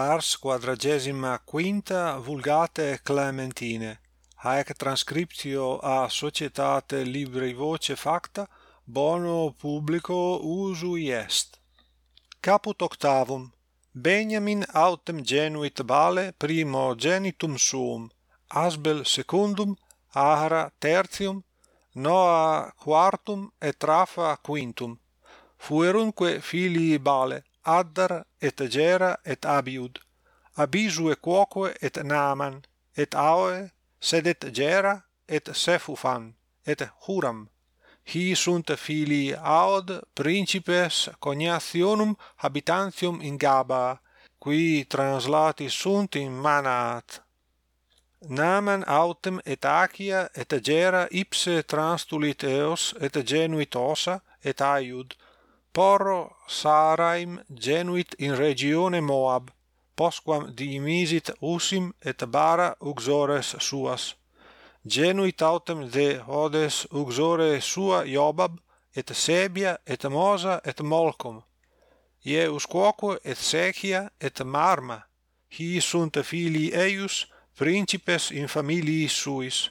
pars quadragesima quinta vulgate Clementine, haec transcriptio a societate libri voce facta bono publico usui est. Caput octavum Benjamin autem genuit Bale primo genitum suum, Asbel secundum, Ahra tertium, Noa quartum et Rafa quintum. Fuerunque filii Bale, Addar et Gera et Abiud, Abisu e Quoque et Naaman, et Aoe, sed et Gera et Sephufan et Huram. Hi sunt filii Aod, principes cognationum habitantium in Gaba, qui translati sunt in Manat Naman autem et Achia et Gera ipse transtulit eos et genuit Osa et aiud, Porro Saraim genuit in regione Moab, posquam diimisit Usim et Bara uxores suas. Genuit autem de Hodes uxore sua Jobab, et Sebia, et Mosa, et Molcom. Ie usquoque et Sechia, et Marma, hi sunt filii eius, principes in familii suis.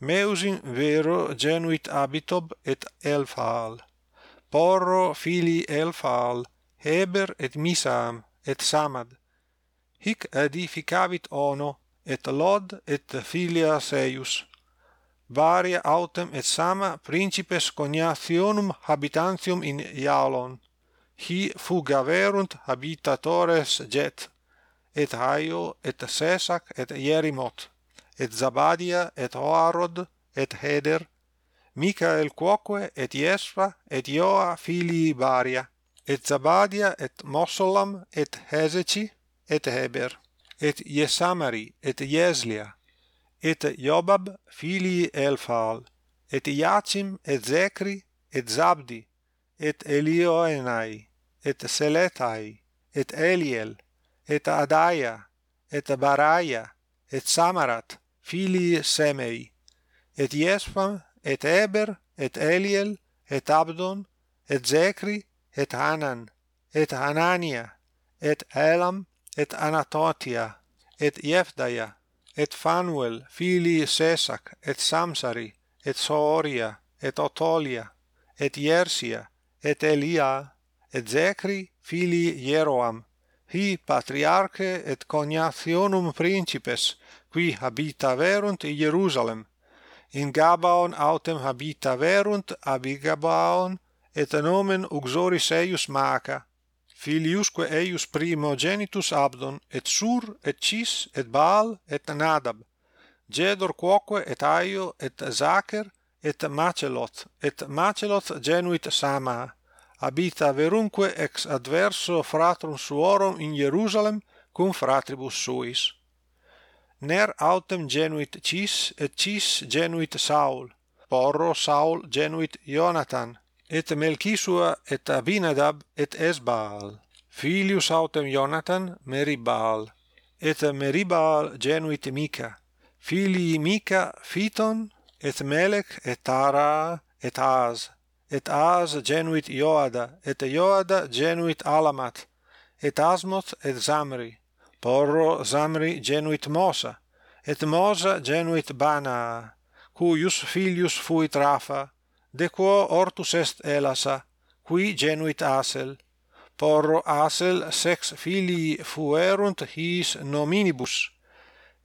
Meusin vero genuit Abitob et Elphal porro fili elfal, Heber et Misam et Samad. Hic edificavit Ono et Lod et filia Seius. Varia autem et sama principes cognationum habitantium in Ialon. Hi fugaverunt habitatores jet, et Haio, et Sesac, et Jerimot, et Zabadia, et Hoarod, et Heder, Michael quoque et Iesfa et Ioa filii Baria et Zabadia et Mosolam et Hezeci et Heber et Jesamari et Jeslia et Jobab filii Elphal et Iachim et Zekri et Zabdi et Elioenai et Seletai et Eliel et Adaia et Baraia et Samarat filii Semei et Iesfam et Eber, et Eliel, et Abdon, et Zekri, et Hanan, et Hanania, et Elam, et Anatotia, et Jefdaya, et Fanuel, filii Sesac, et Samsari, et Sooria, et Otolia, et Jersia, et Elia, et Zekri, filii Jeroam, hi patriarche et cognationum principes, qui habitaverunt in Jerusalem, in Gabaon autem habita verunt ab Gabaon et nomen uxoris eius maca filiusque eius primogenitus Abdon et Sur et Cis et Baal et Nadab Gedor quoque et Aio et Zacher et Macelot et Macelot genuit Sama habita verunque ex adverso fratrum suorum in Jerusalem cum fratribus suis ner autem genuit cis et cis genuit Saul porro Saul genuit Jonathan et Melchisua et Abinadab et Esbaal. Filius autem Jonathan Meribal et Meribal genuit Mica. Filii Mica Phiton et Melech et Tara et Az et Az genuit Joada et Joada genuit Alamat et Asmoth et Zamri. Porro Zamri genuit Mosa, et Mosa genuit Bana, cuius filius fuit Rafa, de quo ortus est Elasa, qui genuit Asel. Porro Asel sex filii fuerunt his nominibus,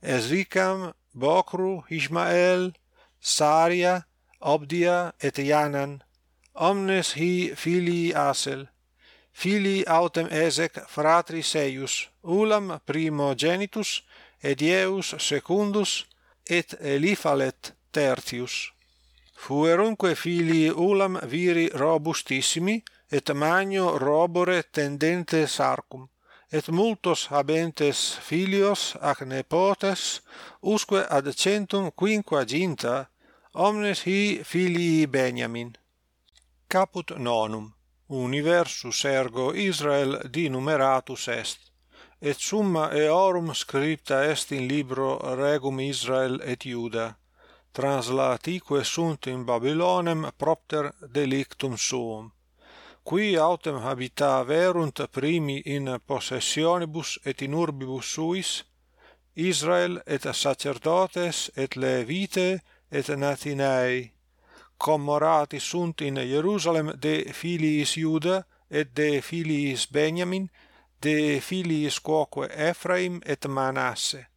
Ezricam, Bocru, Ismael, Saria, Obdia et Ianan, omnes hi filii Asel filii autem Esec fratris eius, Ulam primogenitus, et Ieus secundus, et Eliphalet tertius. Fuerunque filii Ulam viri robustissimi, et magno robore tendentes arcum, et multos habentes filios ac nepotes, usque ad centum quinquaginta, omnes hi filii Beniamin. Caput nonum universus ergo Israel di numeratus est et summa eorum scripta est in libro regum Israel et Iuda translatique sunt in Babylonem propter delictum suum qui autem habitaverunt primi in possessionibus et in urbibus suis Israel et sacerdotes et levite et natinae commorati sunt in Jerusalem de filiis Iuda et de filiis Benjamin de filiis quoque Ephraim et Manasse.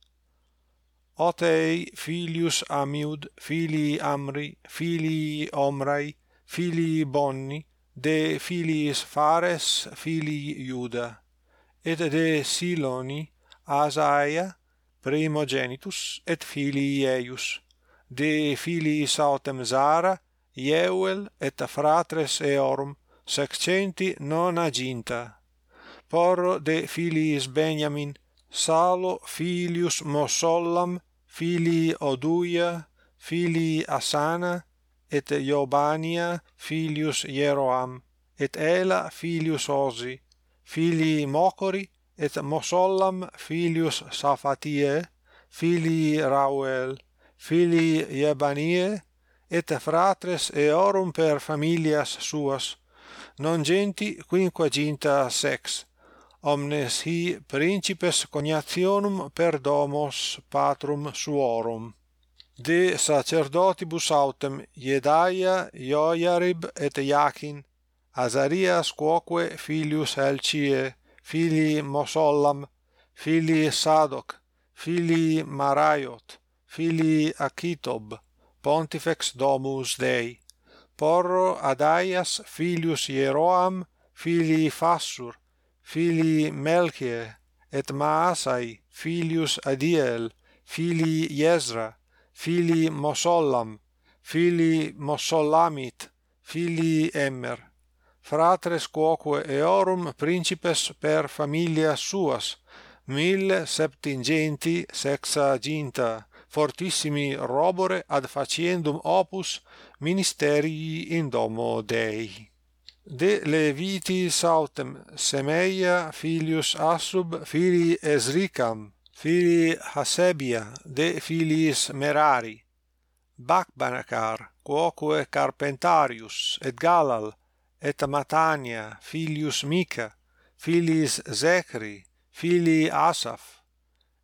Otei filius Amiud filii Amri filii Omrai filii Bonni de filiis Fares filii Iuda et de Siloni Asaia primogenitus et filii eius de filiis autem Zara Jeuel et fratres eorum sexcenti non aginta. Porro de filiis Benjamin, Salo filius Mosollam, filii Oduia, filii Asana, et Iobania filius Jeroam, et Ela filius Osi, filii Mocori, et Mosollam filius Safatie, filii Rauel, filii Jebanie, et fratres eorum per familias suas non genti quinquaginta sex. Omnes hi principes cognationum per domos patrum suorum. De sacerdotibus autem Jedaia, Joiarib et Iachin, Azarias quoque filius Elcie, filii Mosollam, filii Sadoc, filii Maraiot, filii Achitob, pontifex domus Dei, porro Adaias filius Hieroam, filii Fassur, filii Melchie, et Maasai, filius Adiel, filii Jezra, filii Mosollam, filii Mosollamit, filii Emmer, fratres quoque eorum principes per familia suas, mille septingenti sexaginta, fortissimi robore ad faciendum opus ministerii in domo Dei. De Leviti sautem Semeia filius Asub filii Esricam filii Hasebia de filiis Merari Bacbanacar quoque Carpentarius et Galal et Matania filius Mica filiis Zechri filii Asaph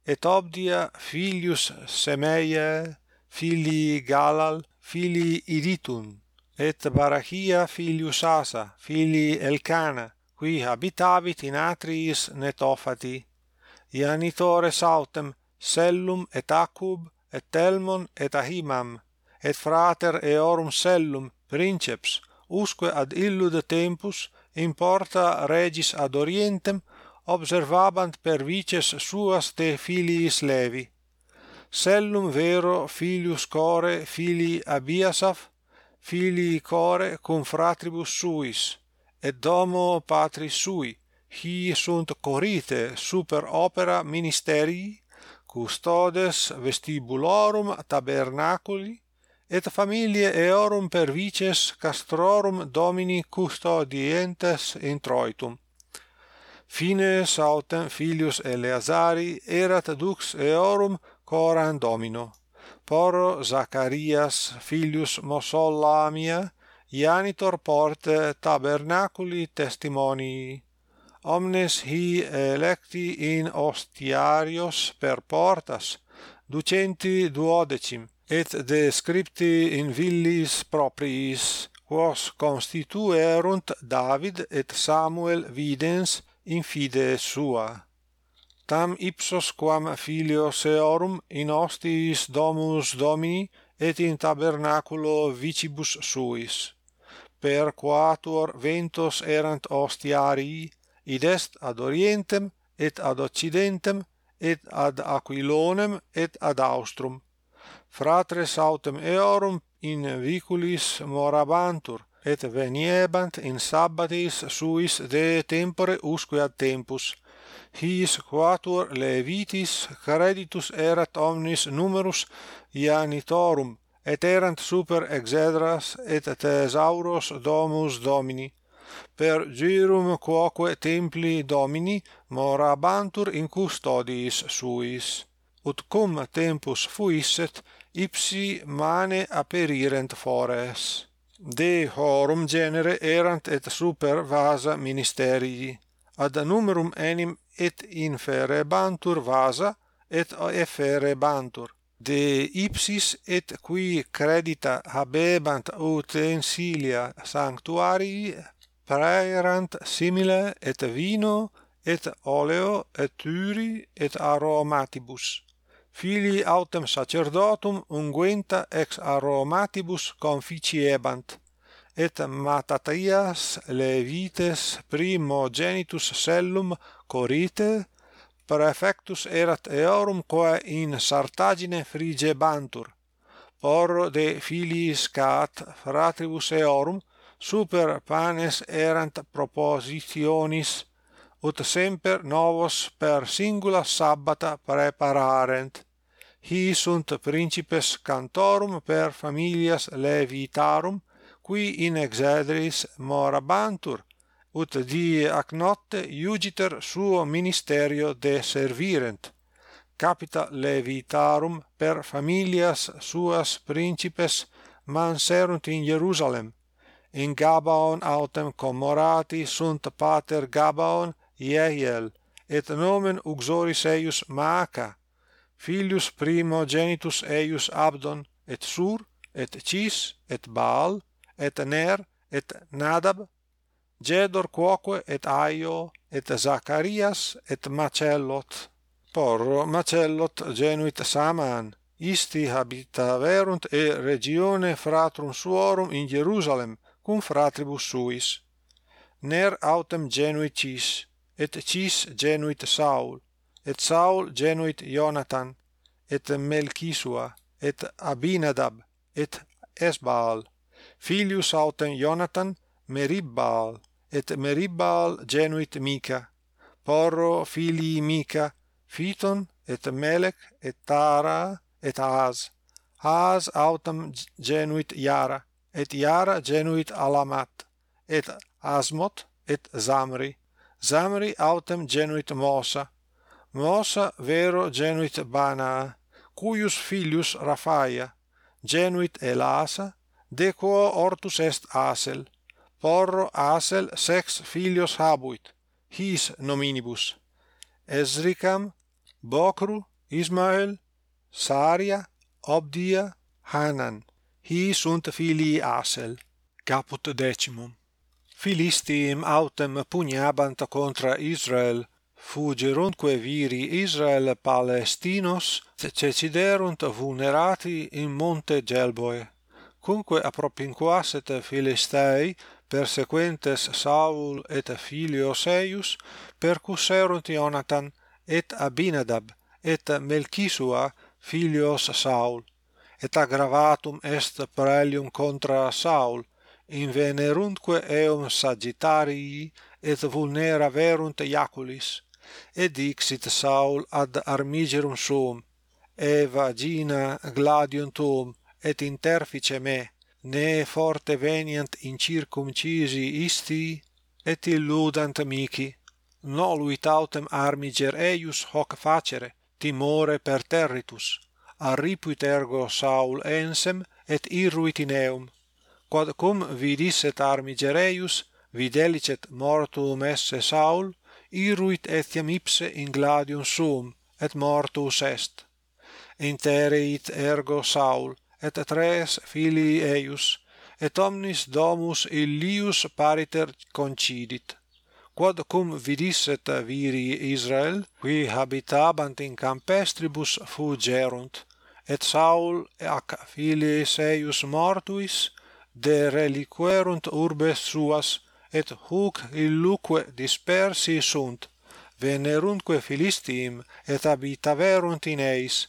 et obdia filius Semeie, filii Galal, filii Iritun, et Barachia filius Asa, filii Elcana, qui habitavit in Atriis Netofati, ianitores autem Sellum et Acub et Telmon et Ahimam, et frater eorum Sellum, princeps, usque ad illud tempus, in porta regis ad orientem observabant per vices suas te filiis levi. Sellum vero filius core filii abiasaf filii core cum fratribus suis et domo patris sui hi sunt corite super opera ministerii custodes vestibulorum tabernaculi et familiae eorum per vices castrorum domini custodientes introitum fine sautem filius Eleazari erat dux eorum coram domino. Porro Zacharias filius Mosollamia ianitor porte tabernaculi testimonii omnes hi electi in ostiarios per portas ducenti duodecim et de scripti in villis propriis quos constituerunt David et Samuel videns in fide sua. Tam ipsos quam filios eorum in hostis domus domini et in tabernaculo vicibus suis. Per quatuor ventos erant hostiarii id est ad orientem et ad occidentem et ad aquilonem et ad austrum. Fratres autem eorum in viculis morabantur et veniebant in sabbatis suis de tempore usque ad tempus. His quatuor levitis creditus erat omnis numerus janitorum et erant super exedras et thesauros domus domini. Per girum quoque templi domini morabantur in custodiis suis. Ut cum tempus fuisset ipsi mane aperirent fores de horum genere erant et super vasa ministerii ad numerum enim et inferebantur vasa et efferebantur de ipsis et qui credita habebant utensilia sanctuarii praerant simile et vino et oleo et turi et aromatibus filii autem sacerdotum unguenta ex aromatibus conficiebant et matatias levites primogenitus sellum corite prefectus erat eorum quae in Sartagine frigebantur. Por de filii scat fratribus eorum super panes erant propositionis ut semper novos per singula sabbata prepararent. Hi sunt principes cantorum per familias levitarum qui in exedris morabantur ut die ac nocte iugiter suo ministerio de servirent. Capita levitarum per familias suas principes manserunt in Jerusalem. In Gabaon autem commorati sunt pater Gabaon Jehiel, et nomen uxoris eius Maaca, filius primogenitus eius Abdon, et Sur, et Cis, et Baal, et Ner, et Nadab, Gedor quoque et Aio, et Zacharias, et Macellot. Porro Macellot genuit Saman, isti habitaverunt e regione fratrum suorum in Jerusalem, cum fratribus suis. Ner autem genuit Cis, et cis genuit Saul, et Saul genuit Jonathan, et Melchisua, et Abinadab, et Esbaal, filius autem Jonathan, Meribbaal, et Meribbaal genuit Mica, Porro filii Mica, Phiton, et Melech, et Tara, et Az, Az autem genuit Iara, et Iara genuit Alamat, et Asmot, et Zamri, Zamri autem genuit Mosa, Mosa vero genuit Bana, cuius filius Rafaia, genuit Elasa, de quo ortus est Asel, porro Asel sex filios habuit, his nominibus, Esricam, Bocru, Ismael, Saria, Obdia, Hanan, his sunt filii Asel, caput decimum. Philistim autem pugnabant contra Israel, fugerunque viri Israel Palestinos, ceciderunt vulnerati in monte Gelboe, cumque appropinquasset Philistei, persequentes Saul et filio eius percusserunt Jonathan, et Abinadab, et Melchisua, filios Saul, et aggravatum est praelium contra Saul, invenerumque eum sagittarii et vulnera verunt iaculis et dixit Saul ad armigerum suum e vagina gladium tuum et interfice me ne forte veniant incircumcisi isti et illudant mihi noluit autem armiger eius hoc facere timore per territus arripuit ergo Saul ensem et irruit in eum quod cum vidisset armigereius videlicet mortuum esse Saul iruit etiam ipse in gladium suum et mortus est. Intereit ergo Saul et tres filii eius et omnis domus Illius pariter concidit. Quod cum vidisset viri Israel qui habitabant in campestribus fugerunt et Saul ac filiis eius mortuis de reliquerunt urbes suas, et huc illuque dispersi sunt, venerunque Philistiim, et habitaverunt in eis.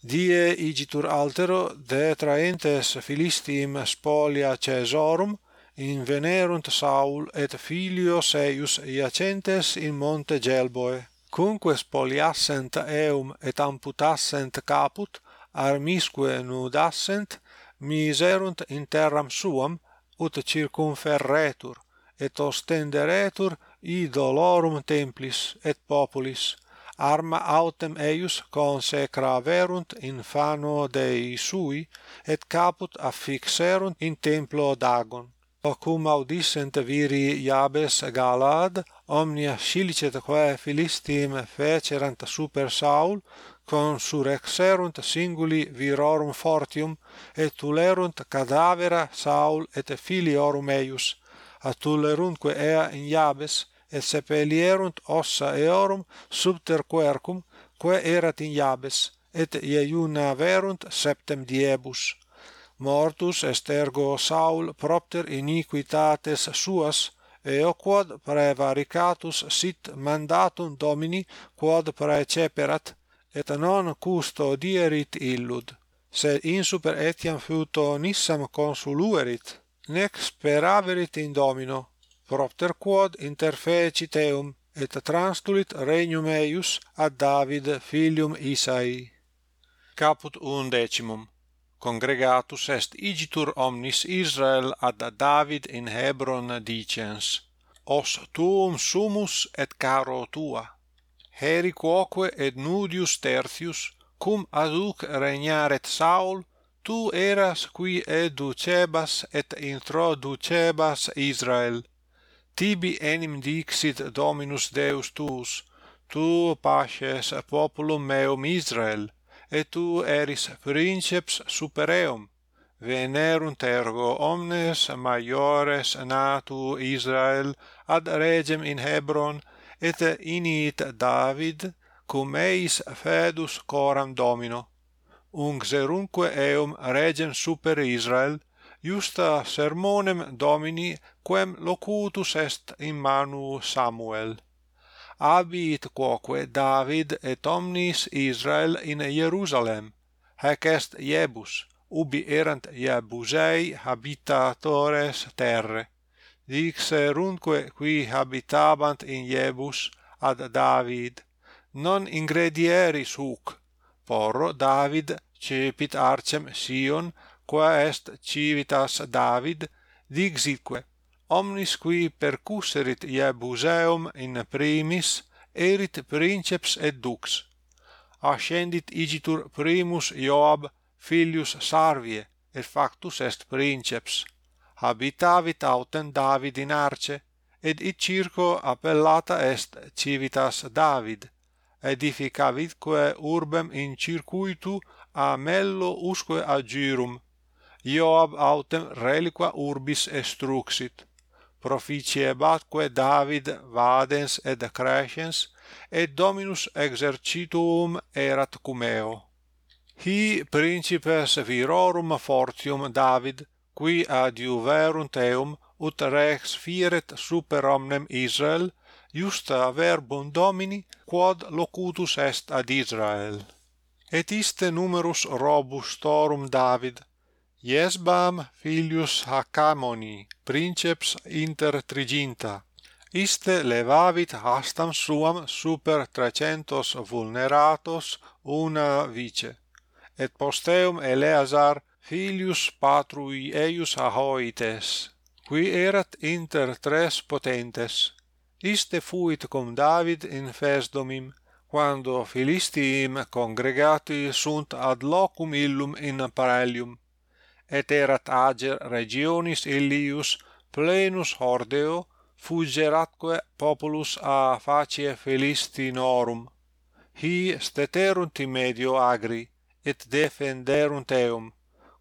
Die igitur altero de traentes philistim spolia Caesorum, invenerunt Saul et filios eius iacentes in monte Gelboe. cumque spoliassent eum et amputassent caput, armisque nudassent, miserunt in terram suam ut circumferretur et ostenderetur idolorum templis et populis arma autem eius consecraverunt in fano Dei sui et caput affixerunt in templo Dagon. Quocum audissent viri Iabes Galad omnia scilicet quae Philistim fecerant super Saul consurrexerunt singuli virorum fortium et tulerunt cadavera Saul et filiorum eius. Attulerunque ea in Iabes et sepelierunt ossa eorum subter quercum quae erat in Iabes et iuna verunt septem diebus. Mortus est ergo Saul propter iniquitates suas eo quod praevaricatus sit mandatum Domini quod praeceperat et non custo dierit illud, sed in super etiam futo nissam consuluerit, nec speraverit in Domino, propter quod interfecit eum, et transtulit regnum eius ad David filium Isai. Caput undecimum. Congregatus est igitur omnis Israel ad David in Hebron dicens. Os tuum sumus et caro tua heriquoque et nudius tertius cum aduc regnaret Saul tu eras qui educebas et introducebas Israel. Tibi enim dixit Dominus Deus tuus tu paces populum meum Israel et tu eris princeps super eum venerunt ergo omnes maiores natu Israel ad regem in Hebron et init David cum eis fedus coram domino. Unxerunque eum regem super Israel iusta sermonem domini quem locutus est in manu Samuel. Habit quoque David et omnis Israel in Jerusalem hac est Jebus ubi erant Jebusei habitatores terre dixerunque qui habitabant in Jebus ad David non ingredieris huc porro David cepit arcem Sion qua est civitas David dixitque omnis qui percusserit Jebuseum in primis erit princeps et dux. Ascendit igitur primus Joab filius Sarvie et factus est princeps habitavit autem David in Arce, et id circo appellata est civitas David, edificavitque urbem in circuitu a mello usque agirum. Joab autem reliqua urbis estruxit. Proficiebatque David vadens et crescens, et Dominus exercituum erat cum eo. Hi principes virorum fortium David, qui adiuverunt eum ut rex firet super omnem Israel iusta verbum Domini quod locutus est ad Israel. Et iste numerus robustorum David Jesbam filius Hacamoni princeps inter triginta iste levavit hastam suam super trecentos vulneratos una vice et posteum Eleazar filius patrui eius ahoites, qui erat inter tres potentes. Iste fuit cum David in Fesdomim, quando Philistiim congregati sunt ad locum illum in apparellium, et erat ager regionis Illius plenus hordeo, fugeratque populus a facie Philistinorum. Hi steterunt in medio agri, et defenderunt eum,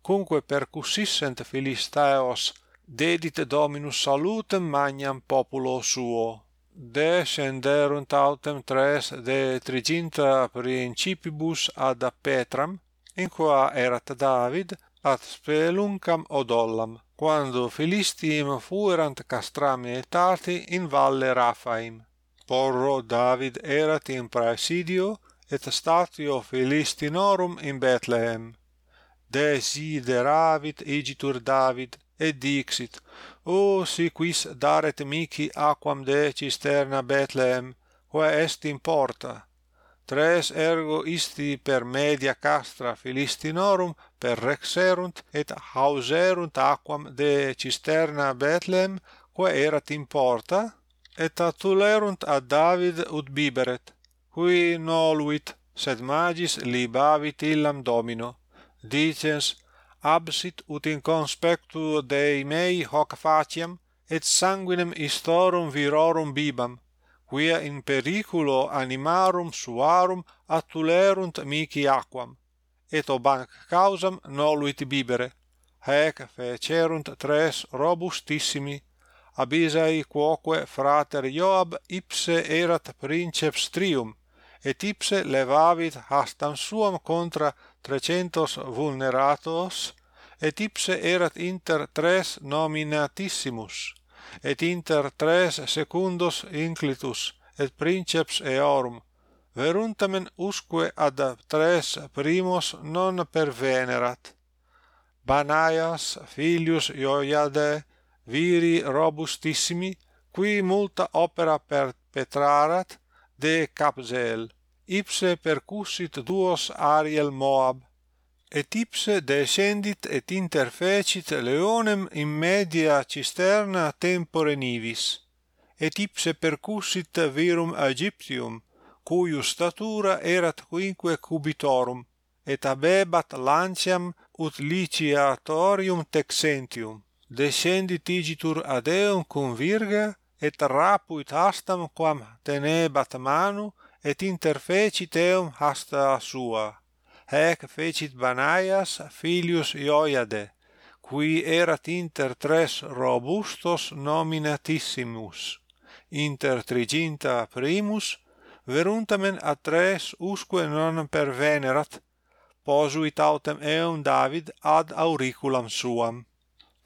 cumque percussissent Philistaeos, dedite Dominus salutem magnam populo suo. Descenderunt autem tres de triginta principibus ad Petram, in qua erat David, ad speluncam odollam, quando Philistim fuerant castraminetati in valle Raphaim. Porro David erat in praesidio, et statio Philistinorum in Bethlehem desideravit igitur David et dixit O si quis daret mihi aquam de cisterna Bethlehem quae est in porta? Tres ergo isti per media castra Philistinorum per rexerunt et hauserunt aquam de cisterna Bethlehem quae erat in porta? Et atulerunt ad David ut biberet qui noluit sed magis libavit illam domino dices absit ut in conspectu Dei mei hoc faciam et sanguinem istorum virorum bibam quia in periculo animarum suarum attulerunt mihi aquam et ob hanc causam noluit bibere haec fecerunt tres robustissimi abisai quoque frater Joab ipse erat princeps trium et ipse levavit hastam suam contra trecentos vulneratos, et ipse erat inter tres nominatissimus, et inter tres secundos inclitus, et princeps eorum, veruntamen usque ad tres primos non pervenerat. Banaias filius joiade viri robustissimi, qui multa opera perpetrarat, de Capzel, ipse percussit duos Ariel Moab, et ipse descendit et interfecit leonem in media cisterna tempore nivis, et ipse percussit virum Aegyptium, cuius statura erat quinque cubitorum, et abebat lanciam ut liciatorium texentium. Descendit igitur ad eum cum virga, et rapuit hastam quam tenebat manu et interfecit eum hasta sua. Hec fecit Banaias filius Ioiade qui erat inter tres robustos nominatissimus inter triginta primus veruntamen a tres usque non pervenerat posuit autem eum David ad auriculam suam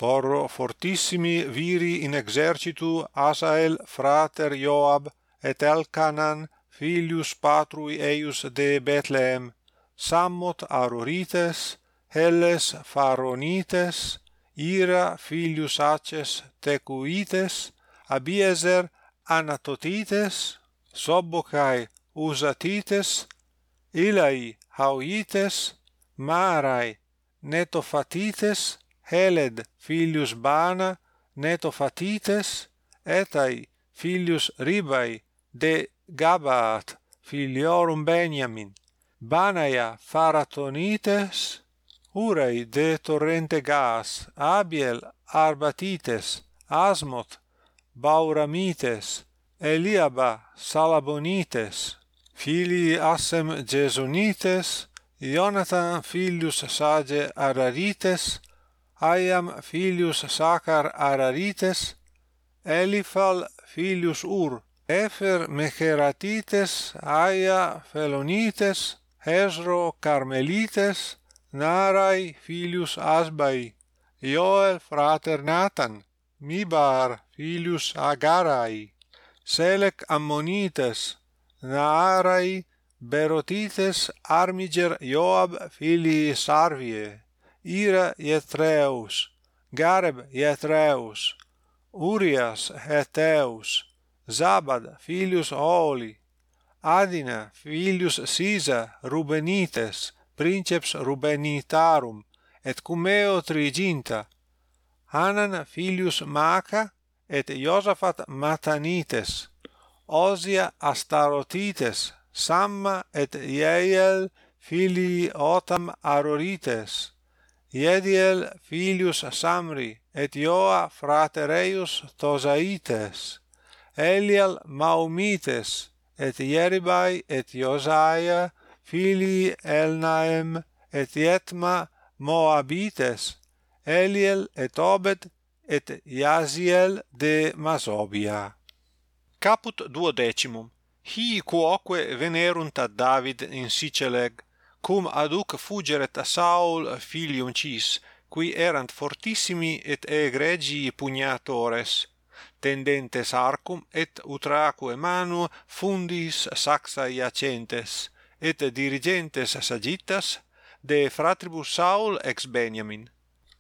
por fortissimi viri in exercitu Asael frater Joab et Elcanan filius patrui eius de Bethlehem sammot Arorites Helles Faronites Ira filius Aces Tecuites Abiezer Anatotites Sobokai Usatites Ilai Hauites Marai Netofatites Heled filius Bana neto Fatites etai filius Ribai de Gabaat filiorum Benjamin. Banaia Faratonites Urei de torrente Gas Abiel Arbatites Asmot Bauramites Eliaba Salabonites filii Assem Gesonites Jonathan filius Sage Ararites Aiam filius Sacar Ararites, Eliphal filius Ur, Efer Mecheratites, Aia Felonites, Hezro Carmelites, Narai filius Asbai, Joel frater Nathan, Mibar filius Agarai, Selec Ammonites, Naarai Berotites Armiger Joab filii Sarvie, Ira Jetreus, Gareb Jetreus, Urias Heteus, Zabad filius Oli, Adina filius Sisa Rubenites, princeps Rubenitarum, et Cumeo Triginta, Hanan filius Maca, et Iosafat Matanites, Osia Astarotites, Samma et Jeiel filii Otam Arorites, Iediel filius Samri et Ioa fratereius Tosaites, Elial Maumites et Ieribai et Josaia filii Elnaem et Ietma Moabites, Eliel et Obed et Iasiel de Masobia. Caput duodecimum. Hii quoque venerunt ad David in Siceleg, cum aduc fugeret a Saul filium cis, qui erant fortissimi et egregii pugnatores, tendentes arcum et utraque manu fundis saxa iacentes, et dirigentes sagittas de fratribus Saul ex Benjamin,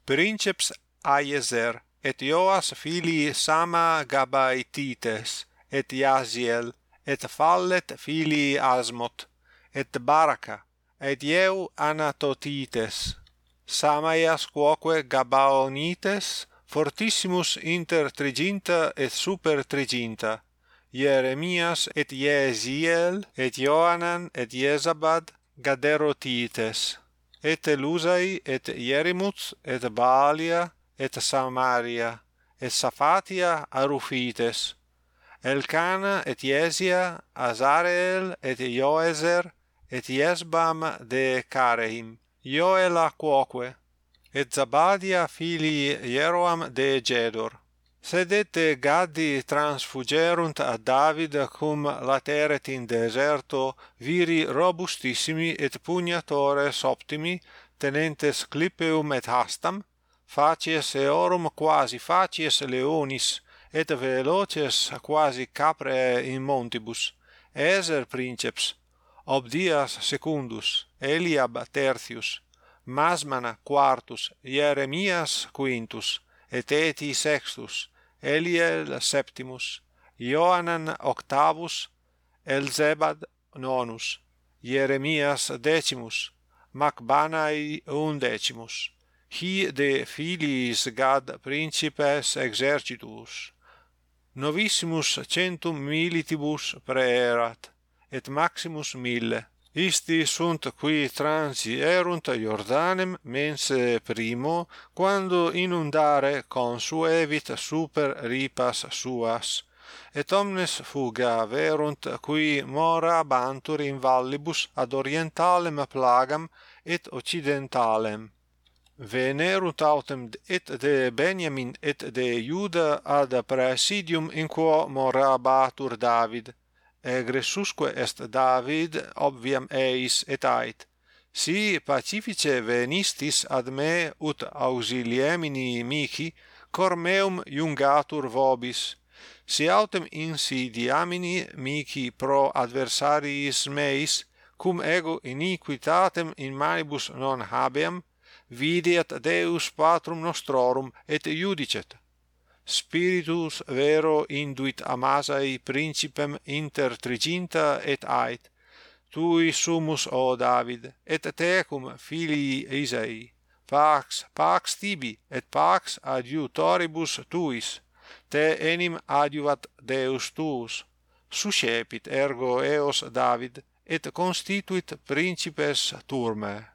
princeps Aiezer, et Joas filii Sama Gabaitites, et Iaziel, et Fallet filii Asmot, et Baraka, et ieu anatotites samaias quoque gabaonites fortissimus inter triginta et super triginta Jeremias et Jeziel et Joanan et Jezabad gaderotites et Elusai et Jerimut et Baalia et Samaria et Safatia arufites Elcana et Jesia Azareel et Joezer et Jesbam de Carehim, Ioela quoque, et Zabadia filii Jeroam de Gedor. Sedete Gadi transfugerunt ad David cum lateret in deserto viri robustissimi et pugnatores optimi, tenentes clipeum et hastam, facies eorum quasi facies leonis, et veloces quasi caprae in montibus, eser princeps, Obdias secundus, Eliab tertius, Masmana quartus, Jeremias quintus, Eteti sextus, Eliel septimus, Ioannan octavus, Elzebad nonus, Jeremias decimus, Macbanai undecimus, hi de filiis Gad principes exercitus, novissimus centum militibus preerat, et maximus mille. Isti sunt qui transi erunt Iordanem mens primo, quando inundare consuevit super ripas suas, et omnes fuga verunt qui mora bantur in vallibus ad orientalem plagam et occidentalem. Venerunt autem et de Benjamin et de Iuda ad presidium in quo morabatur David, egressusque est David obviam eis et ait. Si pacifice venistis ad me ut auxiliemini mihi cor meum iungatur vobis. Si autem insidiamini mihi pro adversariis meis cum ego iniquitatem in manibus non habeam videat Deus patrum nostrorum et iudicet spiritus vero induit amasai principem inter triginta et ait tui sumus o david et tecum filii isai pax pax tibi et pax adiutoribus tuis te enim adiuvat deus tuus suscepit ergo eos david et constituit principes turmae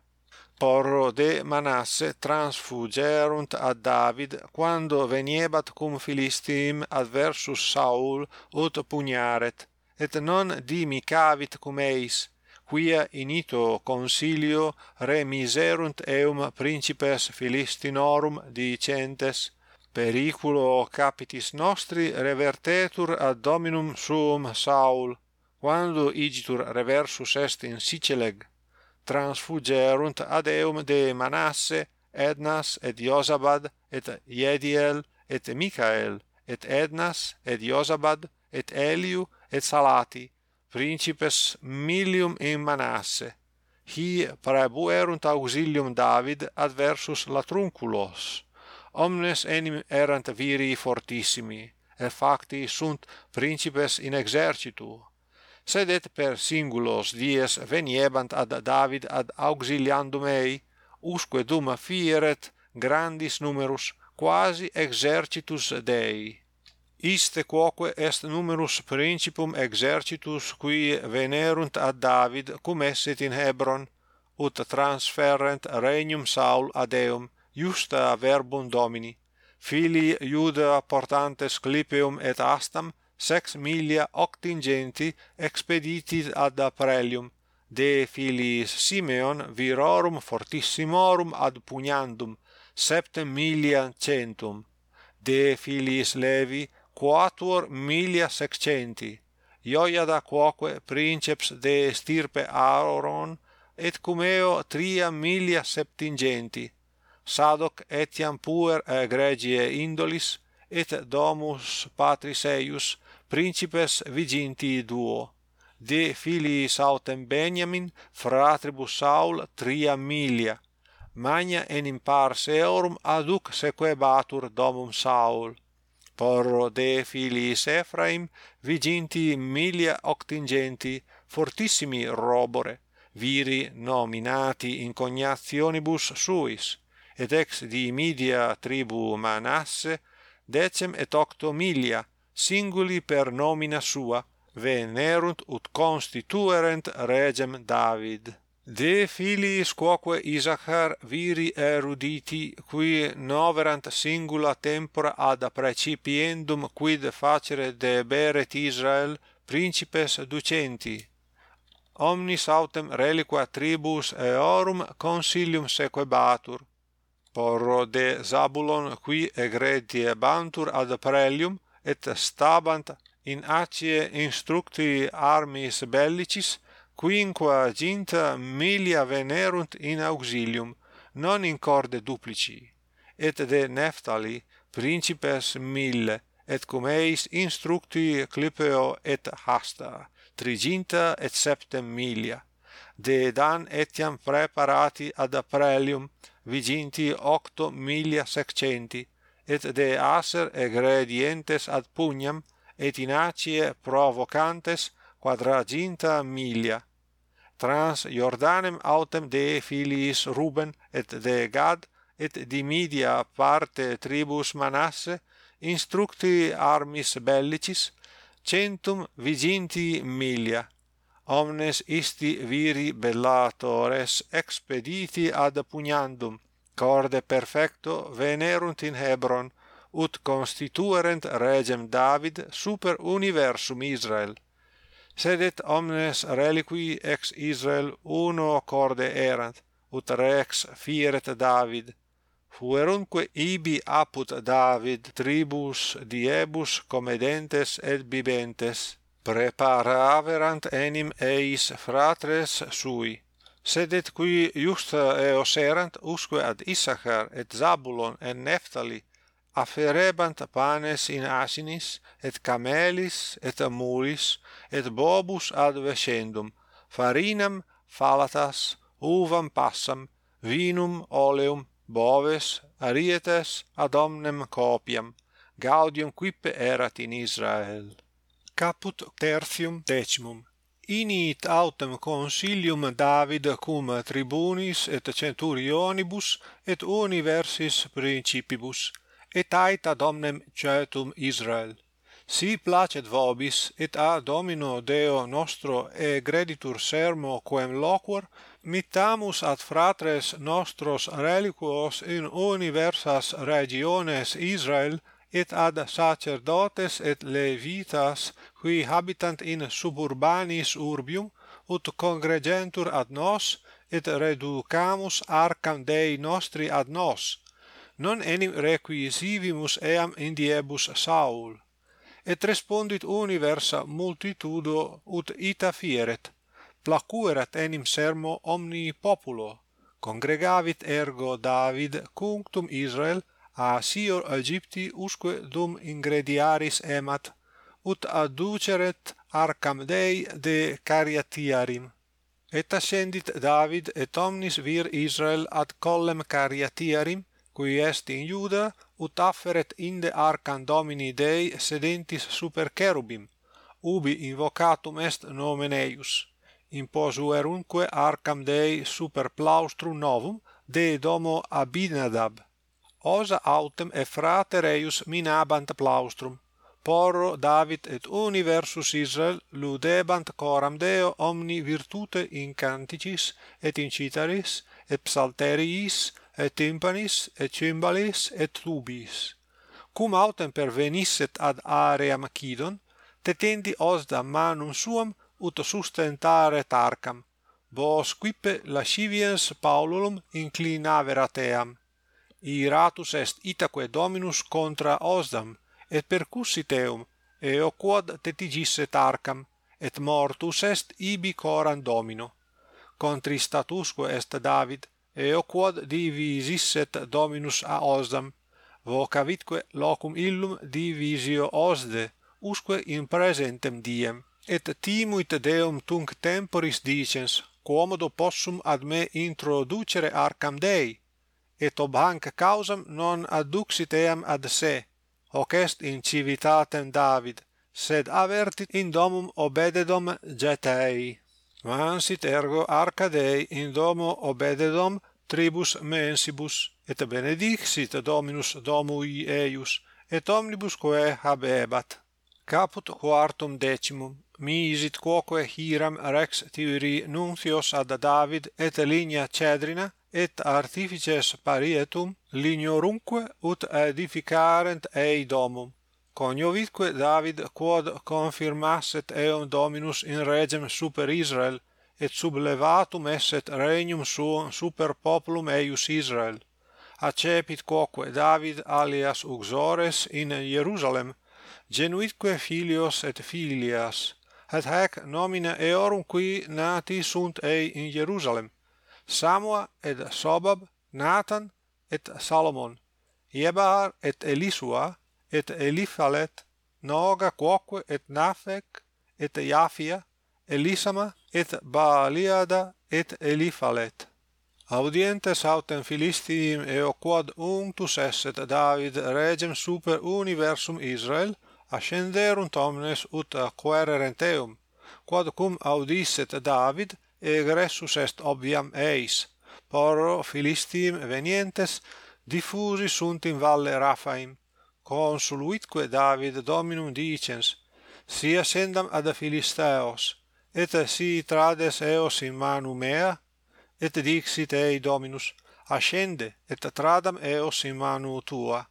porro de Manasse transfugerunt ad David quando veniebat cum Philistim adversus Saul ut pugnaret et non dimicavit cum eis quia inito consilio remiserunt eum principes Philistinorum dicentes periculo capitis nostri revertetur ad dominum suum Saul quando igitur reversus est in Siceleg transfugerunt ad eum de Manasse, Ednas et Josabad et Jediel et Michael et Ednas et Josabad et Eliu et Salati principes milium in Manasse. Hi praebuerunt auxilium David adversus latrunculos omnes enim erant viri fortissimi et facti sunt principes in exercitu sed et per singulos dies veniebant ad David ad auxiliandum ei, usque dum fieret grandis numerus, quasi exercitus Dei. Iste quoque est numerus principum exercitus qui venerunt ad David cum esset in Hebron, ut transferrent regnum Saul ad eum, justa verbum Domini, filii Iuda portantes clipeum et astam, sex milia octingenti expediti ad Aprelium, de filiis Simeon virorum fortissimorum ad pugnandum, septem milia centum, de filiis Levi quatuor milia sexcenti, Joiada quoque princeps de stirpe Aaron et cumeo tria milia septingenti, Sadoc etiam puer egregie indolis, et domus patris eius principes viginti duo de filii sautem Beniamin fratribus Saul tria milia. Magna enim pars eorum aduc sequebatur domum Saul. Porro de filiis Ephraim viginti milia octingenti fortissimi robore viri nominati in cognationibus suis et ex di media tribu Manasse decem et octo milia singuli per nomina sua venerunt ut constituerent regem David. De filiis quoque Isachar viri eruditi qui noverant singula tempora ad precipiendum quid facere deberet Israel principes ducenti. Omnis autem reliqua tribus eorum consilium sequebatur porro de Zabulon qui egretie bantur ad prelium et stabant in acie instructi armis bellicis quinqua ginta milia venerunt in auxilium non in corde duplici et de Neftali principes mille et cum eis instructi Clipeo et Hasta triginta et septem milia de Dan etiam preparati ad Aprelium viginti octo milia sexcenti et de aser egredientes ad pugnam et inacie provocantes quadraginta milia. Trans Jordanem autem de filiis Ruben et de Gad et di media parte tribus Manasse instructi armis bellicis centum viginti milia. Omnes isti viri bellatores expediti ad pugnandum corde perfecto venerunt in Hebron, ut constituerent regem David super universum Israel. Sed et omnes reliqui ex Israel uno corde erant, ut rex fieret David. Fuerunque ibi apud David tribus diebus comedentes et bibentes, preparaverant enim eis fratres sui sed et qui justa eos eh, erant usque ad Issachar et Zabulon et Nephtali afferebant panes in asinis et camelis et mulis et bobus ad vescendum farinam falatas uvam passam vinum oleum boves arietes ad omnem copiam gaudium quippe erat in Israel. Caput tertium decimum. Init autem consilium David cum tribunis et centurionibus et universis principibus et aita domnem cetum Israel. Si placet vobis et a domino deo nostro egreditur sermo quem loquor mittamus ad fratres nostros reliquos in universas regiones Israel et ad sacerdotes et levitas qui habitant in suburbanis urbium ut congregentur ad nos et reducamus arcam Dei nostri ad nos. Non enim requisivimus eam indiebus Saul. Et respondit universa multitudo ut ita fieret placuerat enim sermo omni populo congregavit ergo David cunctum Israel a Sior Aegypti usque dum ingrediaris emat, ut adduceret arcam Dei de Cariatiarim. Et ascendit David et omnis vir Israel ad collem Cariatiarim, qui est in Iuda, ut afferet inde arcam Domini Dei sedentis super cherubim, ubi invocatum est nomen eius. Imposuerunque arcam Dei super plaustrum novum, de domo Abinadab, osa autem Ephrate reius minabant plaustrum. Porro David et universus Israel ludebant coram Deo omni virtute in canticis et in citaris et psalteriis et tympanis et cymbalis et tubis. Cum autem pervenisset ad area Macedon tetendi osda manum suam ut sustentare Tarcam. Vos quippe lasciviens Paululum inclinaverat eam iratus est itaque Dominus contra Osdam, et percussit eum, eo quod tetigisse Tarcam, et mortus est ibi coram Domino. Contristatusque est David, eo quod divisisset Dominus a Osdam, vocavitque locum illum divisio Osde, usque in presentem diem, et timuit Deum tunc temporis dicens, quomodo possum ad me introducere arcam Dei, et ob hanc causam non adduxit eam ad se hoc est in civitatem David sed avertit in domum obededom Getei. Vansit ergo arca Dei in domo obededom tribus mensibus et benedixit Dominus domui eius et omnibus quae habebat. Caput quartum decimum miisit quoque hiram rex Tyrii nuncios ad David et linea Cedrina et artifices parietum lignorumque ut edificarent ei domum. Coniovitque David quod confirmasset eum Dominus in regem super Israel, et sublevatum esset regnum suum super populum eius Israel. Acepit quoque David alias uxores in Jerusalem, genuitque filios et filias, et hac nomina eorum qui nati sunt ei in Jerusalem, Samua et Sobab, Nathan et Salomon, Iebahar et Elisua et Eliphalet, Noga quoque et Nafek et Japhia, Elisama et Baaliada et Eliphalet. Audientes autem Philistiim eo quod unctus esset David regem super universum Israel, ascenderunt omnes ut quererent eum, quod cum audisset David egressus est obviam eis, porro Philistim venientes diffusi sunt in valle Raphaim, consuluitque David Dominum dicens, si ascendam ad Philisteos, et si trades eos in manu mea, et dixit ei Dominus, ascende, et tradam eos in manu tua.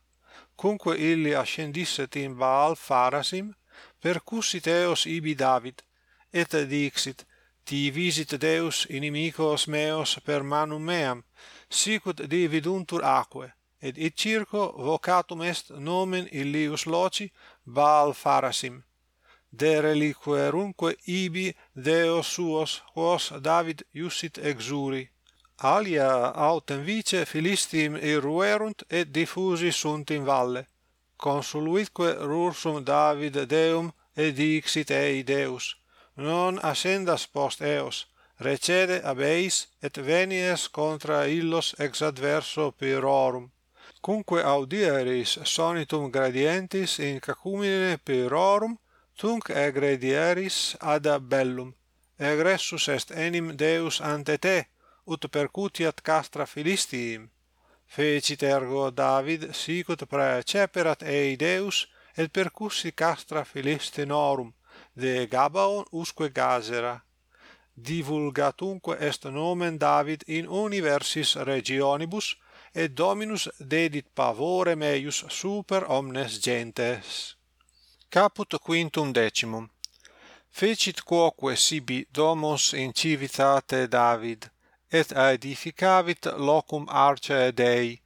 cumque illi ascendisset in Baal Pharasim, percussit eos ibi David, et dixit, visit Deus inimicos meos per manum meam, sicut dividuntur aquae, et id circo vocatum est nomen illius loci Baal Pharasim. De reliquerunque ibi Deos suos, quos David iussit exuri. Alia autem vice Philistim irruerunt et diffusi sunt in valle. Consuluitque rursum David Deum et dixit ei Deus non ascendas post eos, recede ab eis et venies contra illos ex adverso pyrorum. Cumque audieris sonitum gradientis in cacumine pyrorum, tunc egredieris ad bellum. Egressus est enim Deus ante te, ut percutiat castra Philistiim. Fecit ergo David sicut praeceperat ei Deus, et percussi castra Philistinorum, de Gabaon usque Gazera divulgatunque est nomen David in universis regionibus et Dominus dedit pavore meius super omnes gentes. Caput quintum decimum. Fecit quoque sibi domos in civitate David et aedificavit locum arcae Dei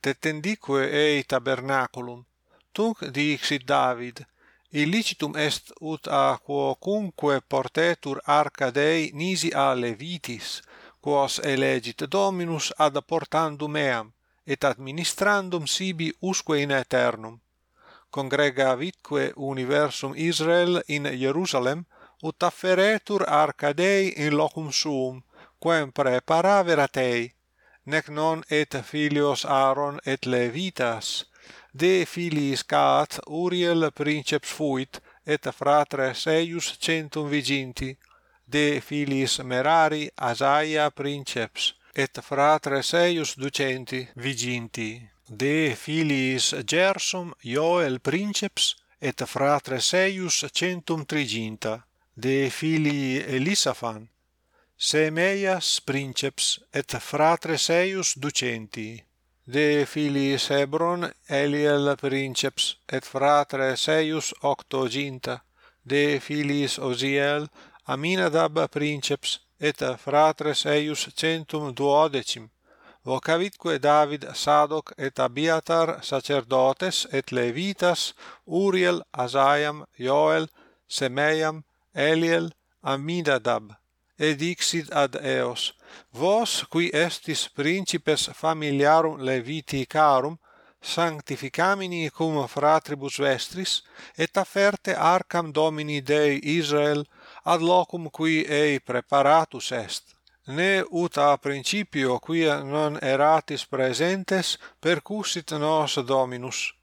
tetendique ei tabernaculum tunc dixit David illicitum est ut a quocunque portetur arca Dei nisi a Levitis, quos elegit Dominus ad portandum eam, et administrandum sibi usque in aeternum. Congregavitque universum Israel in Jerusalem, ut afferetur arca Dei in locum suum, quem preparaverat ei, nec non et filios Aaron et Levitas, de filiis cat Uriel princeps fuit, et fratres eius centum viginti, de filiis Merari Asaia princeps, et fratres eius ducenti viginti, de filiis Gersum Joel princeps, et fratres eius centum triginta, de filii Elisaphan, Semeias princeps, et fratres eius ducenti, de filiis Sebron Eliel princeps et fratre Seius octoginta de filiis Osiel Aminadab princeps et fratre Seius centum duodecim vocavitque David Sadoc et Abiatar sacerdotes et levitas Uriel Asaiam Joel Semeiam Eliel Aminadab et dixit ad eos. Vos qui estis principes familiarum leviticarum sanctificamini cum fratribus vestris et afferte arcam domini Dei Israel ad locum qui ei preparatus est. Ne ut a principio quia non eratis presentes percussit nos dominus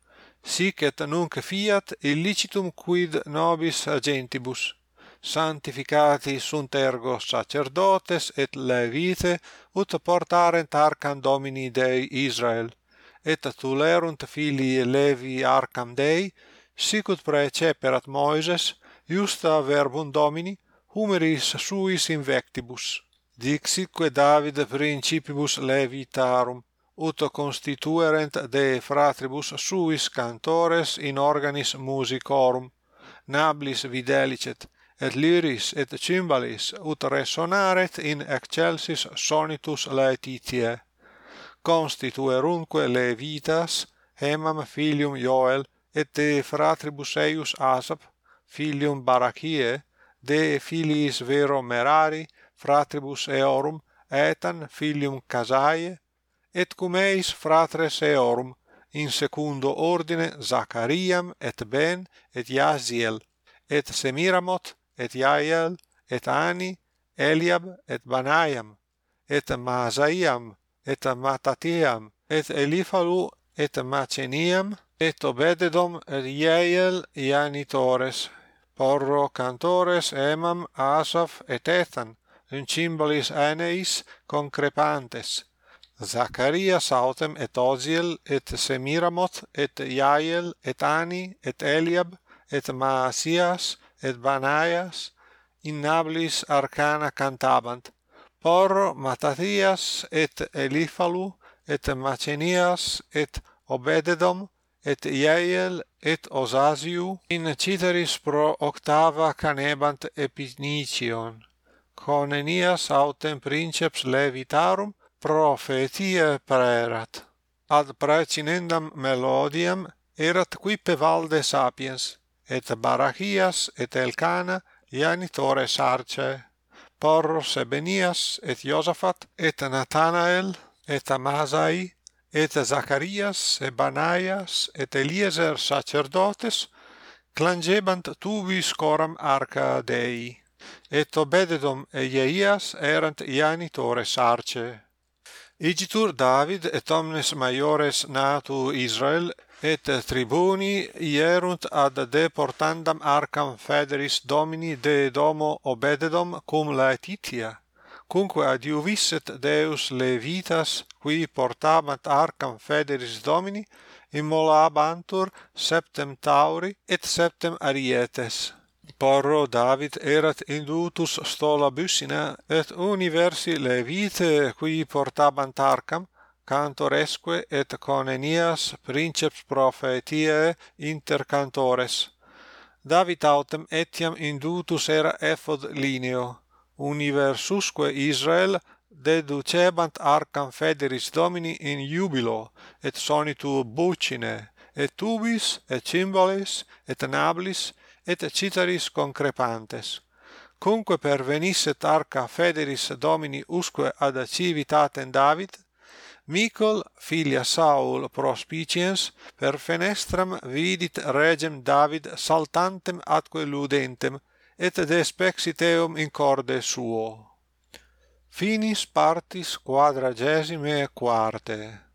sic et nunc fiat illicitum quid nobis agentibus sanctificati sunt ergo sacerdotes et levite ut portarent arcam Domini Dei Israel. Et tulerunt filii Levi arcam Dei sic ut preceperat Moises iusta verbum Domini humeris suis invectibus. Dixitque David principibus levitarum ut constituerent de fratribus suis cantores in organis musicorum nablis videlicet et lyris et cymbalis ut resonaret in excelsis sonitus laetitiae constituerunque levitas hemam filium Joel et de fratribus eius Asap filium Barachie de filiis vero Merari fratribus Eorum etan filium Casaie et cum eis fratres Eorum in secundo ordine Zachariam et Ben et Jaziel et Semiramot et Jael, et Ani, Eliab, et Banaiam, et Masaiam, et Matatiam, et Elifalu, et Maceniam, et Obededom, et Jael, Janitores, porro cantores emam Asaf et Ethan, cymbalis Aneis concrepantes, Zacharias autem et Oziel et Semiramoth et Jael et Ani et Eliab et Maasias et Banaias in Nablis arcana cantabant por Mattathias et Eliphalu et Macenias et Obededom et Jael et Osasiu in citeris pro octava canebant epinicion. Conenias autem princeps levitarum pro praerat. Ad praecinendam melodiam erat quippe valde sapiens et Barachias et Elcana janitores arce Porros et et Josaphat et Nathanael et Amasai et Zacharias et Banaias et Eliezer sacerdotes clangebant tubis coram arca Dei. Et Obededom et Jeias erant janitores arce Igitur David et omnes maiores natu Israel et tribuni ierunt ad deportandam arcam federis domini de domo obededom cum laetitia. Cumque adiuvisset Deus levitas qui portabant arcam federis domini immolabantur septem tauri et septem arietes. Porro David erat indutus stola bussina et universi levite qui portabant arcam cantoresque et conenias princeps prophetiae inter cantores. David autem etiam indutus era ephod lineo, universusque Israel deducebant arcam federis Domini in jubilo, et sonitu bucine, et tubis, et cymbalis, et nablis, et citaris concrepantes. Cunque pervenisset arca federis Domini usque ad civitatem David, Micol, filia Saul prospiciens, per fenestram vidit regem David saltantem atque ludentem, et despexit eum in corde suo. Finis partis quadragesime quarte.